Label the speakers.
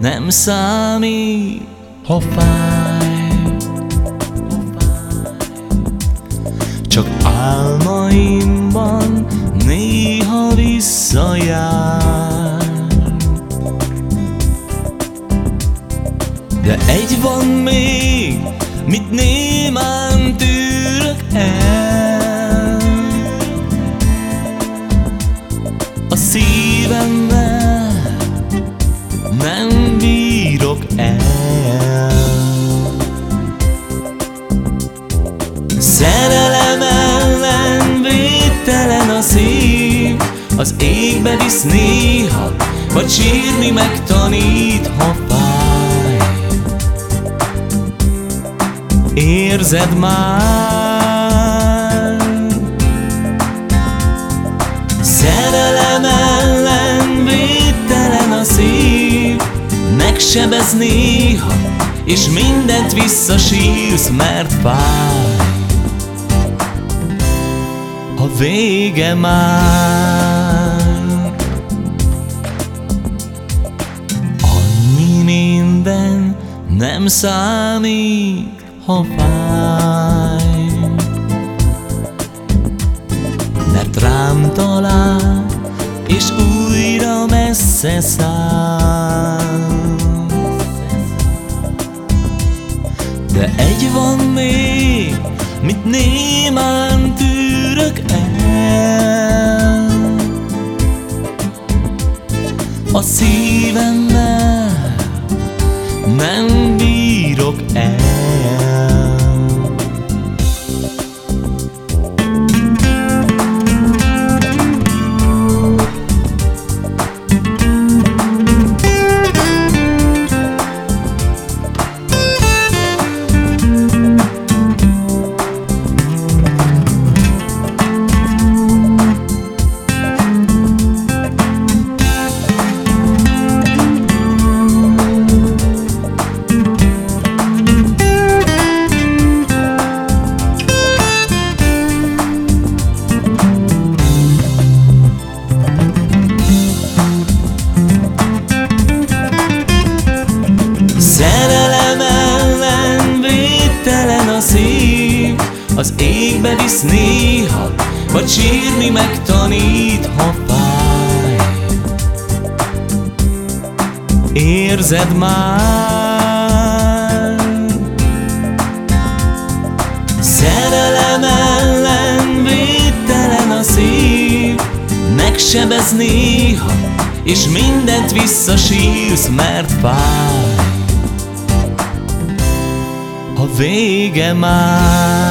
Speaker 1: nem számít, ha fáj. Csak álmaimban néha visszajár. De egy van még, mit némán tűrök el. A szívemmel nem bírok el. Szerelem ellen védtelen a szív Az égbe visz néha, vagy sírni megtanít, ha fáj. Érzed már? Szerelem ellen védtelen a szív Megsebez néha, és mindent visszasírsz, mert fáj. A vége már. Annyi minden nem számít, ha fáj. Mert rám talál, és újra messze száll egy van még, mit némán tűrök el. A szívemmel nem bírok el Az égbe visz néha Vagy sírni megtanít, ha fáj. Érzed már? Szerelem ellen védtelen a szív Megsebez néha És mindent visszasírsz, mert fáj. A vége már